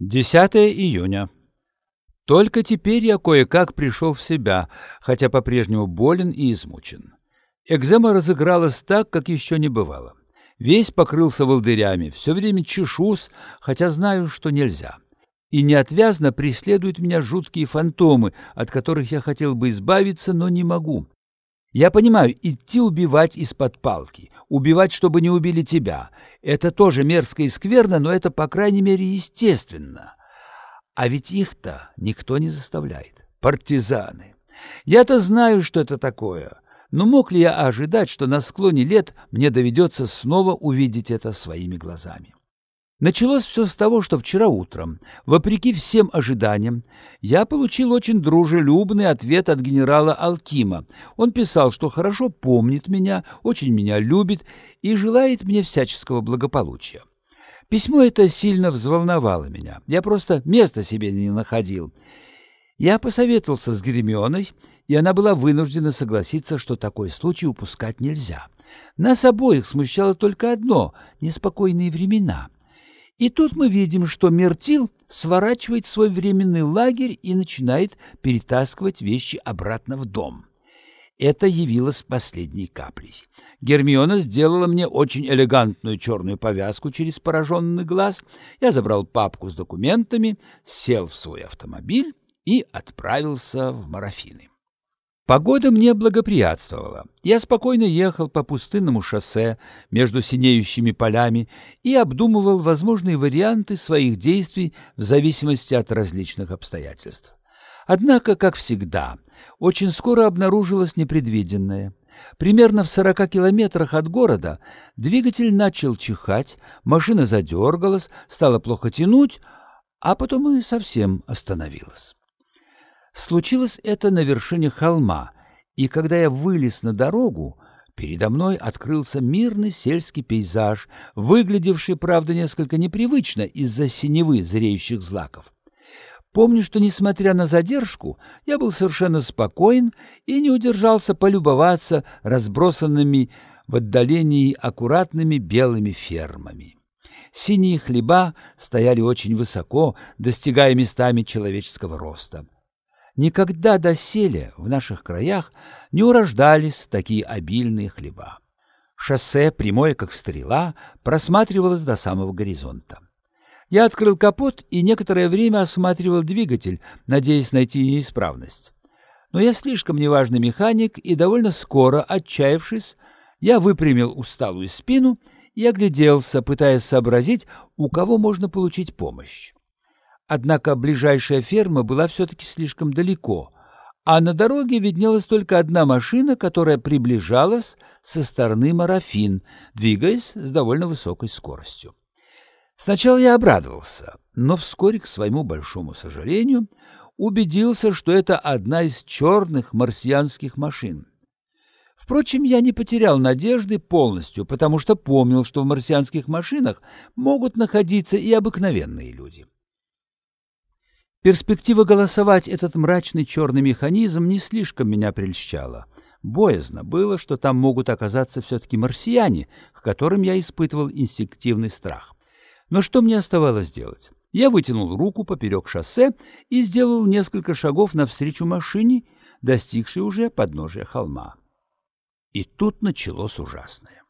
10 июня. Только теперь я кое-как пришел в себя, хотя по-прежнему болен и измучен. Экзема разыгралась так, как еще не бывало. Весь покрылся волдырями, все время чешусь, хотя знаю, что нельзя. И неотвязно преследуют меня жуткие фантомы, от которых я хотел бы избавиться, но не могу. Я понимаю, идти убивать из-под палки, убивать, чтобы не убили тебя. Это тоже мерзко и скверно, но это, по крайней мере, естественно. А ведь их-то никто не заставляет. Партизаны. Я-то знаю, что это такое. Но мог ли я ожидать, что на склоне лет мне доведется снова увидеть это своими глазами? Началось все с того, что вчера утром, вопреки всем ожиданиям, я получил очень дружелюбный ответ от генерала Алкима. Он писал, что хорошо помнит меня, очень меня любит и желает мне всяческого благополучия. Письмо это сильно взволновало меня. Я просто места себе не находил. Я посоветовался с Гермионой, и она была вынуждена согласиться, что такой случай упускать нельзя. Нас обоих смущало только одно — неспокойные времена — и тут мы видим, что Мертил сворачивает свой временный лагерь и начинает перетаскивать вещи обратно в дом. Это явилось последней каплей. Гермиона сделала мне очень элегантную черную повязку через пораженный глаз. Я забрал папку с документами, сел в свой автомобиль и отправился в Марафины. Погода мне благоприятствовала. Я спокойно ехал по пустынному шоссе между синеющими полями и обдумывал возможные варианты своих действий в зависимости от различных обстоятельств. Однако, как всегда, очень скоро обнаружилось непредвиденное. Примерно в сорока километрах от города двигатель начал чихать, машина задергалась, стала плохо тянуть, а потом и совсем остановилась. Случилось это на вершине холма, и когда я вылез на дорогу, передо мной открылся мирный сельский пейзаж, выглядевший, правда, несколько непривычно из-за синевы зреющих злаков. Помню, что, несмотря на задержку, я был совершенно спокоен и не удержался полюбоваться разбросанными в отдалении аккуратными белыми фермами. Синие хлеба стояли очень высоко, достигая местами человеческого роста. Никогда доселе в наших краях не урождались такие обильные хлеба. Шоссе, прямое как стрела, просматривалось до самого горизонта. Я открыл капот и некоторое время осматривал двигатель, надеясь найти неисправность. Но я слишком неважный механик, и довольно скоро, отчаявшись, я выпрямил усталую спину и огляделся, пытаясь сообразить, у кого можно получить помощь. Однако ближайшая ферма была все-таки слишком далеко, а на дороге виднелась только одна машина, которая приближалась со стороны Марафин, двигаясь с довольно высокой скоростью. Сначала я обрадовался, но вскоре, к своему большому сожалению, убедился, что это одна из черных марсианских машин. Впрочем, я не потерял надежды полностью, потому что помнил, что в марсианских машинах могут находиться и обыкновенные люди. Перспектива голосовать этот мрачный черный механизм не слишком меня прельщала. Боязно было, что там могут оказаться все-таки марсиане, к которым я испытывал инстинктивный страх. Но что мне оставалось делать? Я вытянул руку поперек шоссе и сделал несколько шагов навстречу машине, достигшей уже подножия холма. И тут началось ужасное.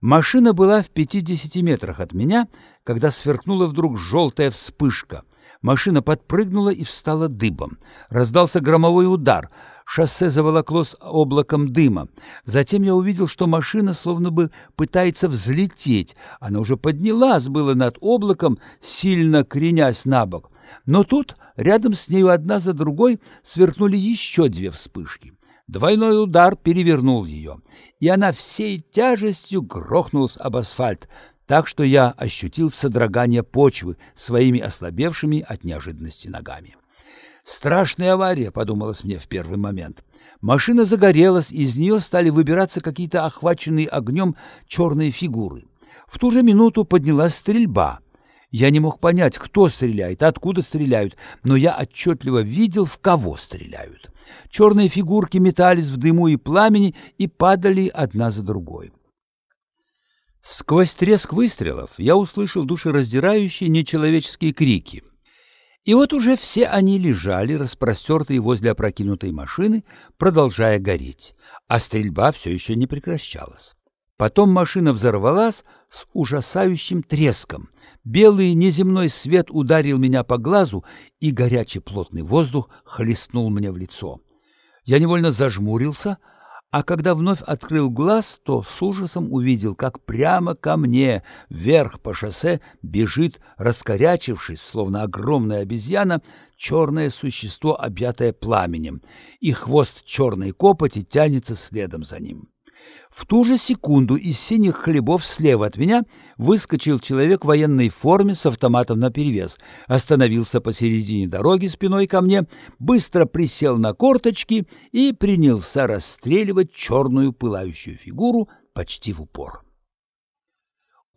Машина была в 50 метрах от меня, когда сверкнула вдруг желтая вспышка — Машина подпрыгнула и встала дыбом. Раздался громовой удар. Шоссе заволоклось облаком дыма. Затем я увидел, что машина словно бы пытается взлететь. Она уже поднялась было над облаком, сильно кренясь на бок. Но тут рядом с нею одна за другой сверкнули еще две вспышки. Двойной удар перевернул ее, и она всей тяжестью грохнулась об асфальт, так что я ощутил содрогание почвы своими ослабевшими от неожиданности ногами. «Страшная авария», — подумалось мне в первый момент. Машина загорелась, и из нее стали выбираться какие-то охваченные огнем черные фигуры. В ту же минуту поднялась стрельба. Я не мог понять, кто стреляет, откуда стреляют, но я отчетливо видел, в кого стреляют. Черные фигурки метались в дыму и пламени и падали одна за другой. Сквозь треск выстрелов я услышал душераздирающие нечеловеческие крики. И вот уже все они лежали, распростертые возле опрокинутой машины, продолжая гореть, а стрельба все еще не прекращалась. Потом машина взорвалась с ужасающим треском. Белый неземной свет ударил меня по глазу, и горячий плотный воздух хлестнул мне в лицо. Я невольно зажмурился, а когда вновь открыл глаз, то с ужасом увидел, как прямо ко мне, вверх по шоссе, бежит, раскорячившись, словно огромная обезьяна, черное существо, объятое пламенем, и хвост черной копоти тянется следом за ним. В ту же секунду из синих хлебов слева от меня выскочил человек в военной форме с автоматом наперевес, остановился посередине дороги спиной ко мне, быстро присел на корточки и принялся расстреливать черную пылающую фигуру почти в упор.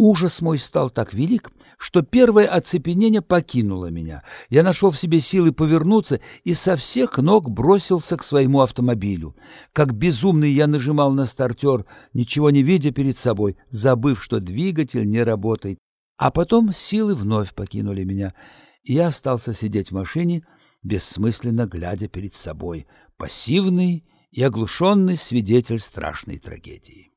Ужас мой стал так велик, что первое оцепенение покинуло меня. Я нашел в себе силы повернуться и со всех ног бросился к своему автомобилю. Как безумный я нажимал на стартер, ничего не видя перед собой, забыв, что двигатель не работает. А потом силы вновь покинули меня, и я остался сидеть в машине, бессмысленно глядя перед собой, пассивный и оглушенный свидетель страшной трагедии.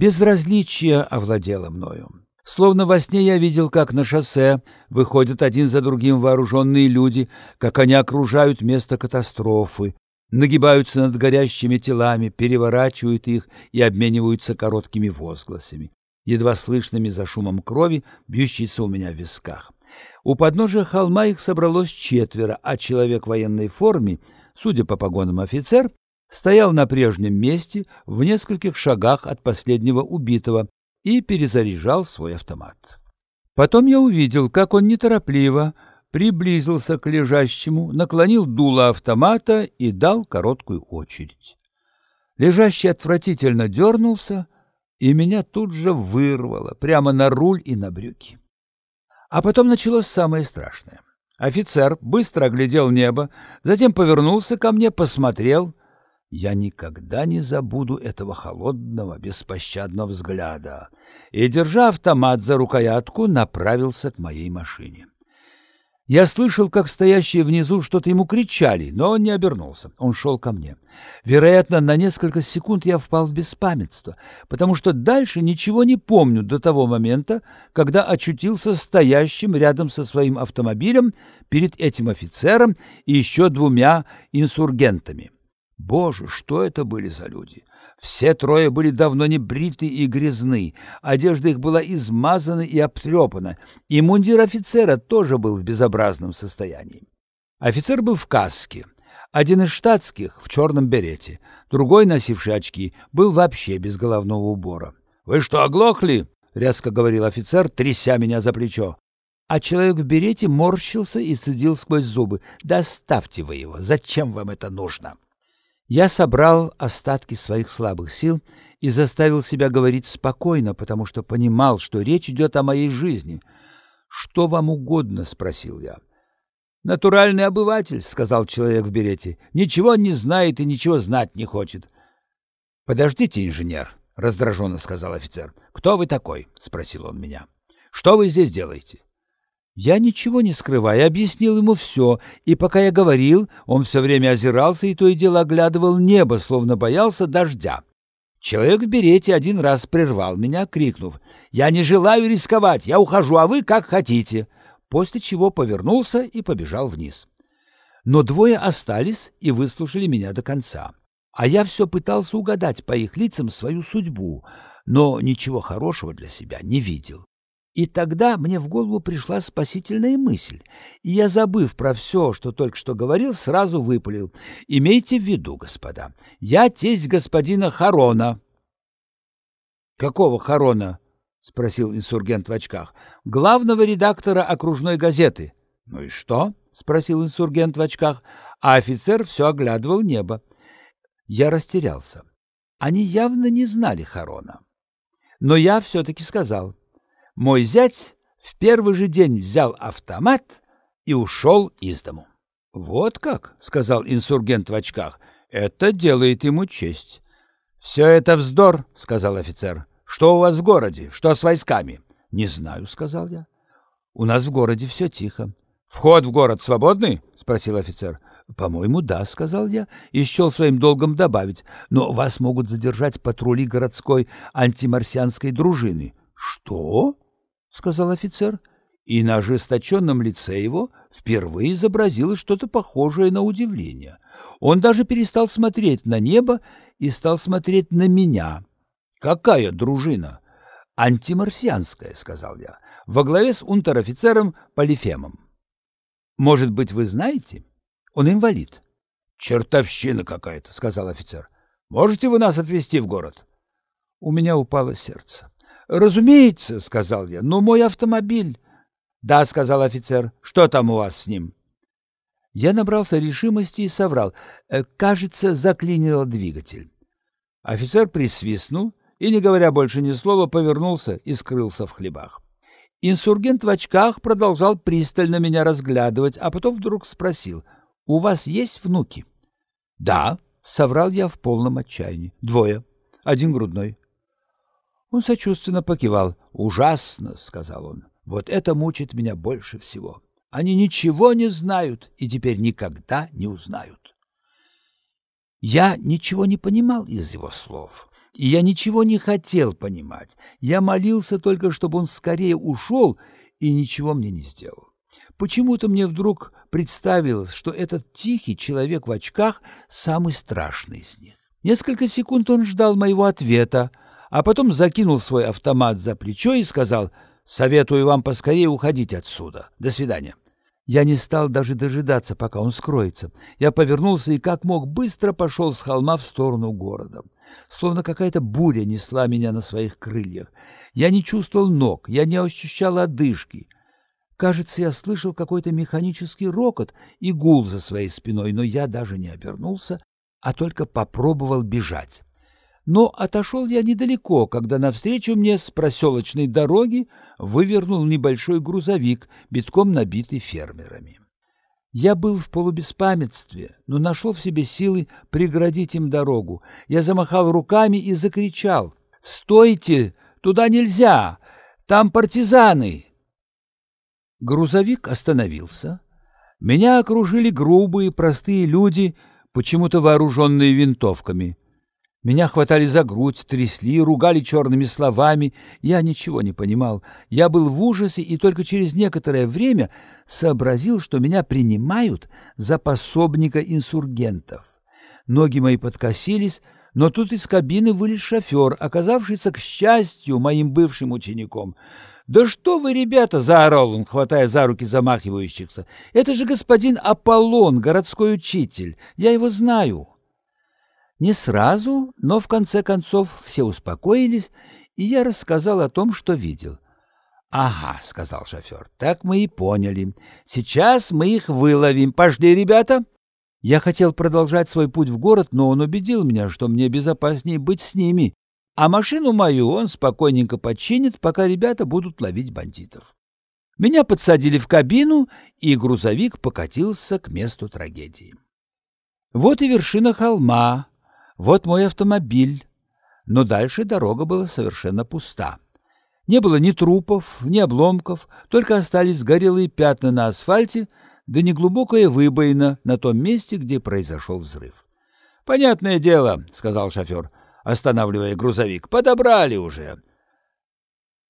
Безразличие овладело мною. Словно во сне я видел, как на шоссе выходят один за другим вооруженные люди, как они окружают место катастрофы, нагибаются над горящими телами, переворачивают их и обмениваются короткими возгласами, едва слышными за шумом крови, бьющейся у меня в висках. У подножия холма их собралось четверо, а человек в военной форме, судя по погонам офицер, стоял на прежнем месте в нескольких шагах от последнего убитого и перезаряжал свой автомат. Потом я увидел, как он неторопливо приблизился к лежащему, наклонил дуло автомата и дал короткую очередь. Лежащий отвратительно дернулся, и меня тут же вырвало прямо на руль и на брюки. А потом началось самое страшное. Офицер быстро оглядел небо, затем повернулся ко мне, посмотрел я никогда не забуду этого холодного, беспощадного взгляда и, держа автомат за рукоятку, направился к моей машине. Я слышал, как стоящие внизу что-то ему кричали, но он не обернулся. Он шел ко мне. Вероятно, на несколько секунд я впал в беспамятство, потому что дальше ничего не помню до того момента, когда очутился стоящим рядом со своим автомобилем перед этим офицером и еще двумя инсургентами. Боже, что это были за люди! Все трое были давно не бриты и грязны, одежда их была измазана и обтрепана, и мундир офицера тоже был в безобразном состоянии. Офицер был в каске, один из штатских в черном берете, другой, носивший очки, был вообще без головного убора. «Вы что, оглохли?» — резко говорил офицер, тряся меня за плечо. А человек в берете морщился и цедил сквозь зубы. «Доставьте вы его! Зачем вам это нужно?» Я собрал остатки своих слабых сил и заставил себя говорить спокойно, потому что понимал, что речь идет о моей жизни. «Что вам угодно?» — спросил я. «Натуральный обыватель», — сказал человек в берете. «Ничего не знает и ничего знать не хочет». «Подождите, инженер», — раздраженно сказал офицер. «Кто вы такой?» — спросил он меня. «Что вы здесь делаете?» Я ничего не скрывая объяснил ему все, и пока я говорил, он все время озирался и то и дело оглядывал небо, словно боялся дождя. Человек в берете один раз прервал меня, крикнув «Я не желаю рисковать, я ухожу, а вы как хотите», после чего повернулся и побежал вниз. Но двое остались и выслушали меня до конца. А я все пытался угадать по их лицам свою судьбу, но ничего хорошего для себя не видел. И тогда мне в голову пришла спасительная мысль, и я, забыв про все, что только что говорил, сразу выпалил. «Имейте в виду, господа, я тесть господина Харона». «Какого Харона?» — спросил инсургент в очках. «Главного редактора окружной газеты». «Ну и что?» — спросил инсургент в очках, а офицер все оглядывал небо. Я растерялся. Они явно не знали Харона. Но я все-таки сказал — мой зять в первый же день взял автомат и ушел из дому. — Вот как, — сказал инсургент в очках, — это делает ему честь. — Все это вздор, — сказал офицер. — Что у вас в городе? Что с войсками? — Не знаю, — сказал я. — У нас в городе все тихо. Вход в город свободный? спросил офицер. По-моему, да, сказал я и счел своим долгом добавить. Но вас могут задержать патрули городской антимарсианской дружины. Что? сказал офицер. И на ожесточенном лице его впервые изобразилось что-то похожее на удивление. Он даже перестал смотреть на небо и стал смотреть на меня. Какая дружина? Антимарсианская, сказал я, во главе с унтер-офицером Полифемом. Может быть, вы знаете? Он инвалид. Чертовщина какая-то, сказал офицер. Можете вы нас отвезти в город? У меня упало сердце. Разумеется, сказал я, но мой автомобиль. Да, сказал офицер. Что там у вас с ним? Я набрался решимости и соврал. «Э, кажется, заклинило двигатель. Офицер присвистнул и, не говоря больше ни слова, повернулся и скрылся в хлебах. Инсургент в очках продолжал пристально меня разглядывать, а потом вдруг спросил, «У вас есть внуки?» «Да», — соврал я в полном отчаянии. «Двое. Один грудной». Он сочувственно покивал. «Ужасно», — сказал он. «Вот это мучит меня больше всего. Они ничего не знают и теперь никогда не узнают». Я ничего не понимал из его слов, и я ничего не хотел понимать. Я молился только, чтобы он скорее ушел, и ничего мне не сделал. Почему-то мне вдруг представилось, что этот тихий человек в очках самый страшный из них. Несколько секунд он ждал моего ответа, а потом закинул свой автомат за плечо и сказал «Советую вам поскорее уходить отсюда. До свидания». Я не стал даже дожидаться, пока он скроется. Я повернулся и как мог быстро пошел с холма в сторону города. Словно какая-то буря несла меня на своих крыльях. Я не чувствовал ног, я не ощущал одышки. Кажется, я слышал какой-то механический рокот и гул за своей спиной, но я даже не обернулся, а только попробовал бежать. Но отошел я недалеко, когда навстречу мне с проселочной дороги вывернул небольшой грузовик, битком набитый фермерами. Я был в полубеспамятстве, но нашел в себе силы преградить им дорогу. Я замахал руками и закричал «Стойте! Туда нельзя! Там партизаны!» Грузовик остановился. Меня окружили грубые, простые люди, почему-то вооруженные винтовками. Меня хватали за грудь, трясли, ругали черными словами. Я ничего не понимал. Я был в ужасе и только через некоторое время сообразил, что меня принимают за пособника инсургентов. Ноги мои подкосились, но тут из кабины вылез шофер, оказавшийся, к счастью, моим бывшим учеником. «Да что вы, ребята!» — заорал он, хватая за руки замахивающихся. «Это же господин Аполлон, городской учитель. Я его знаю». Не сразу, но в конце концов все успокоились, и я рассказал о том, что видел. «Ага», — сказал шофер, — «так мы и поняли. Сейчас мы их выловим. Пошли, ребята!» Я хотел продолжать свой путь в город, но он убедил меня, что мне безопаснее быть с ними, а машину мою он спокойненько починит, пока ребята будут ловить бандитов. Меня подсадили в кабину, и грузовик покатился к месту трагедии. Вот и вершина холма, вот мой автомобиль. Но дальше дорога была совершенно пуста. Не было ни трупов, ни обломков, только остались горелые пятна на асфальте, да неглубокая выбоина на том месте, где произошел взрыв. «Понятное дело», — сказал шофер, останавливая грузовик, — «подобрали уже».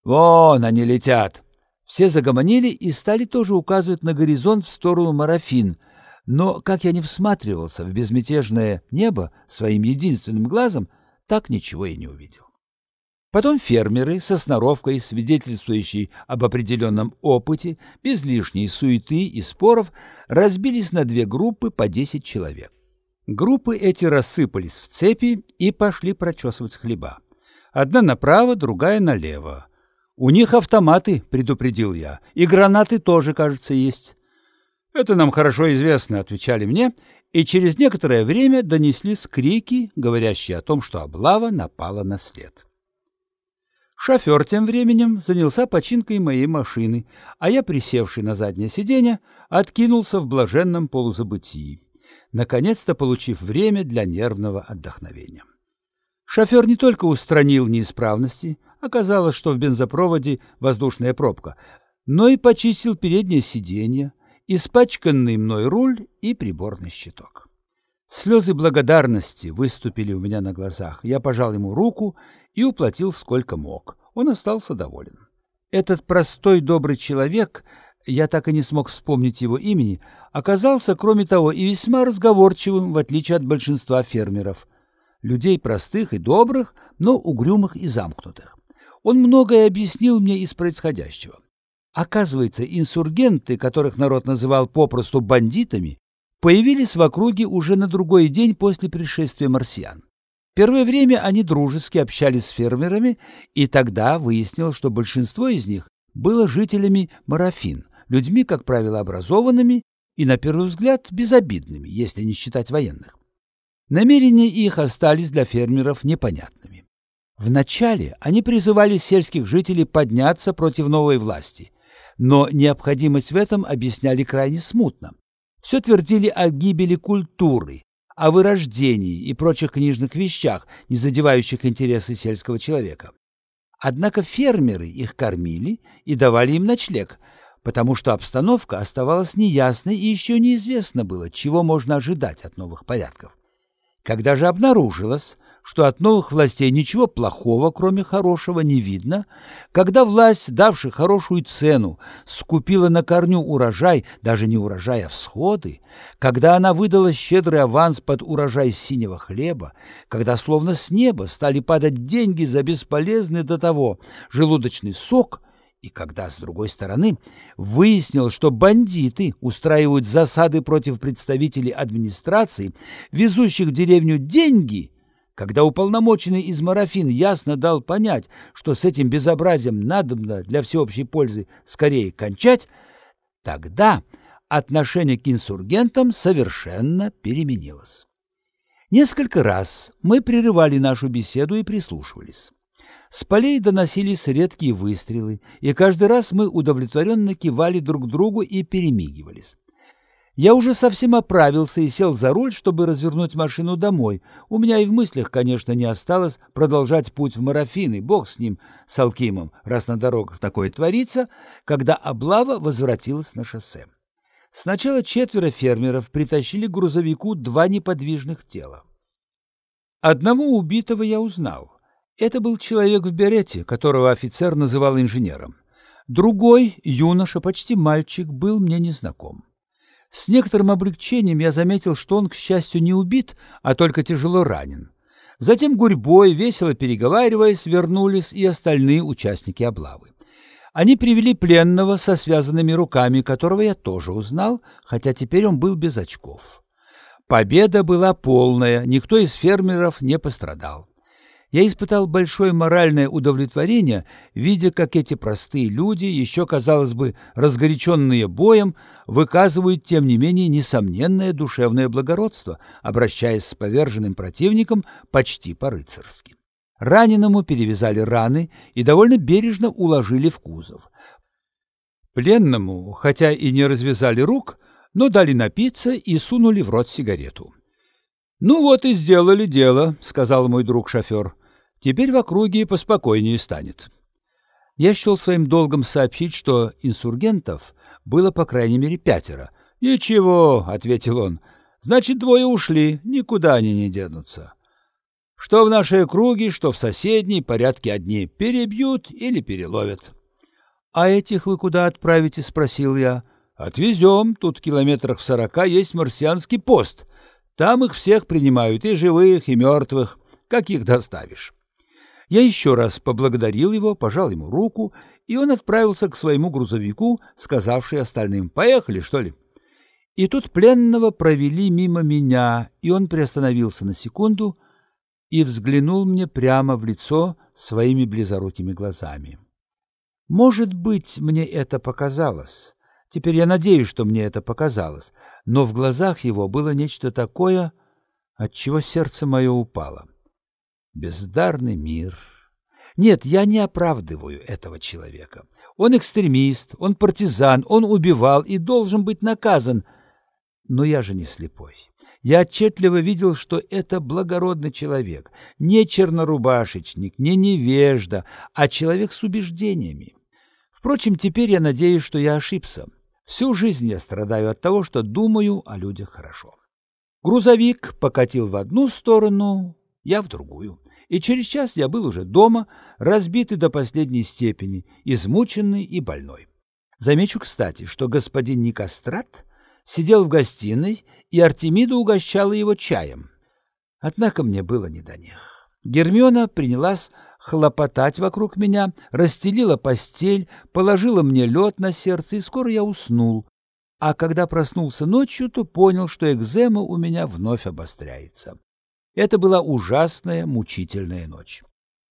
«Вон они летят!» Все загомонили и стали тоже указывать на горизонт в сторону Марафин — но, как я не всматривался в безмятежное небо своим единственным глазом, так ничего и не увидел. Потом фермеры со сноровкой, свидетельствующей об определенном опыте, без лишней суеты и споров, разбились на две группы по десять человек. Группы эти рассыпались в цепи и пошли прочесывать хлеба. Одна направо, другая налево. «У них автоматы», — предупредил я, — «и гранаты тоже, кажется, есть». «Это нам хорошо известно», — отвечали мне, и через некоторое время донесли скрики, говорящие о том, что облава напала на след. Шофер тем временем занялся починкой моей машины, а я, присевший на заднее сиденье, откинулся в блаженном полузабытии, наконец-то получив время для нервного отдохновения. Шофер не только устранил неисправности, оказалось, что в бензопроводе воздушная пробка, но и почистил переднее сиденье, испачканный мной руль и приборный щиток. Слезы благодарности выступили у меня на глазах. Я пожал ему руку и уплатил сколько мог. Он остался доволен. Этот простой добрый человек, я так и не смог вспомнить его имени, оказался, кроме того, и весьма разговорчивым, в отличие от большинства фермеров. Людей простых и добрых, но угрюмых и замкнутых. Он многое объяснил мне из происходящего. Оказывается, инсургенты, которых народ называл попросту бандитами, появились в округе уже на другой день после пришествия марсиан. Первое время они дружески общались с фермерами, и тогда выяснилось, что большинство из них было жителями Марафин, людьми, как правило, образованными и, на первый взгляд, безобидными, если не считать военных. Намерения их остались для фермеров непонятными. Вначале они призывали сельских жителей подняться против новой власти, но необходимость в этом объясняли крайне смутно. Все твердили о гибели культуры, о вырождении и прочих книжных вещах, не задевающих интересы сельского человека. Однако фермеры их кормили и давали им ночлег, потому что обстановка оставалась неясной и еще неизвестно было, чего можно ожидать от новых порядков. Когда же обнаружилось, что от новых властей ничего плохого, кроме хорошего, не видно, когда власть, давшая хорошую цену, скупила на корню урожай, даже не урожай, а всходы, когда она выдала щедрый аванс под урожай синего хлеба, когда словно с неба стали падать деньги за бесполезный до того желудочный сок – и когда, с другой стороны, выяснилось, что бандиты устраивают засады против представителей администрации, везущих в деревню деньги, когда уполномоченный из Марафин ясно дал понять, что с этим безобразием надобно для всеобщей пользы скорее кончать, тогда отношение к инсургентам совершенно переменилось. Несколько раз мы прерывали нашу беседу и прислушивались. С полей доносились редкие выстрелы, и каждый раз мы удовлетворенно кивали друг другу и перемигивались. Я уже совсем оправился и сел за руль, чтобы развернуть машину домой. У меня и в мыслях, конечно, не осталось продолжать путь в Марафин, и бог с ним, с Алкимом, раз на дорогах такое творится, когда облава возвратилась на шоссе. Сначала четверо фермеров притащили к грузовику два неподвижных тела. Одного убитого я узнал. Это был человек в берете, которого офицер называл инженером. Другой, юноша, почти мальчик, был мне незнаком. С некоторым облегчением я заметил, что он, к счастью, не убит, а только тяжело ранен. Затем гурьбой, весело переговариваясь, вернулись и остальные участники облавы. Они привели пленного со связанными руками, которого я тоже узнал, хотя теперь он был без очков. Победа была полная, никто из фермеров не пострадал. Я испытал большое моральное удовлетворение, видя, как эти простые люди, еще, казалось бы, разгоряченные боем, выказывают, тем не менее, несомненное душевное благородство, обращаясь с поверженным противником почти по-рыцарски. Раненому перевязали раны и довольно бережно уложили в кузов. Пленному, хотя и не развязали рук, но дали напиться и сунули в рот сигарету. «Ну вот и сделали дело», — сказал мой друг-шофер. Теперь в округе поспокойнее станет. Я счел своим долгом сообщить, что инсургентов было по крайней мере пятеро. «Ничего», — ответил он, — «значит, двое ушли, никуда они не денутся. Что в нашей округе, что в соседней, порядки одни перебьют или переловят». «А этих вы куда отправите?» — спросил я. «Отвезем, тут километрах в сорока есть марсианский пост. Там их всех принимают, и живых, и мертвых. Как их доставишь?» Я еще раз поблагодарил его, пожал ему руку, и он отправился к своему грузовику, сказавший остальным «Поехали, что ли?». И тут пленного провели мимо меня, и он приостановился на секунду и взглянул мне прямо в лицо своими близорукими глазами. Может быть, мне это показалось. Теперь я надеюсь, что мне это показалось, но в глазах его было нечто такое, от чего сердце мое упало бездарный мир. Нет, я не оправдываю этого человека. Он экстремист, он партизан, он убивал и должен быть наказан. Но я же не слепой. Я отчетливо видел, что это благородный человек, не чернорубашечник, не невежда, а человек с убеждениями. Впрочем, теперь я надеюсь, что я ошибся. Всю жизнь я страдаю от того, что думаю о людях хорошо. Грузовик покатил в одну сторону, я в другую. И через час я был уже дома, разбитый до последней степени, измученный и больной. Замечу, кстати, что господин Никострат сидел в гостиной, и Артемида угощала его чаем. Однако мне было не до них. Гермиона принялась хлопотать вокруг меня, расстелила постель, положила мне лед на сердце, и скоро я уснул. А когда проснулся ночью, то понял, что экзема у меня вновь обостряется. Это была ужасная, мучительная ночь.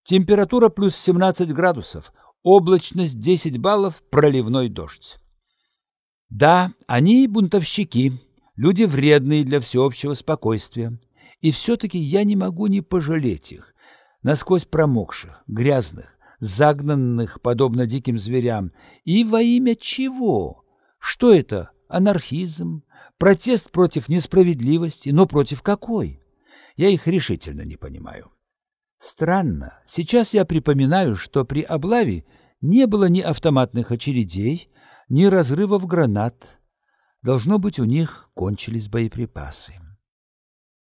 Температура плюс 17 градусов, облачность 10 баллов, проливной дождь. Да, они бунтовщики, люди вредные для всеобщего спокойствия. И все-таки я не могу не пожалеть их, насквозь промокших, грязных, загнанных, подобно диким зверям. И во имя чего? Что это? Анархизм? Протест против несправедливости? Но против какой? Я их решительно не понимаю. Странно. Сейчас я припоминаю, что при облаве не было ни автоматных очередей, ни разрывов гранат. Должно быть, у них кончились боеприпасы.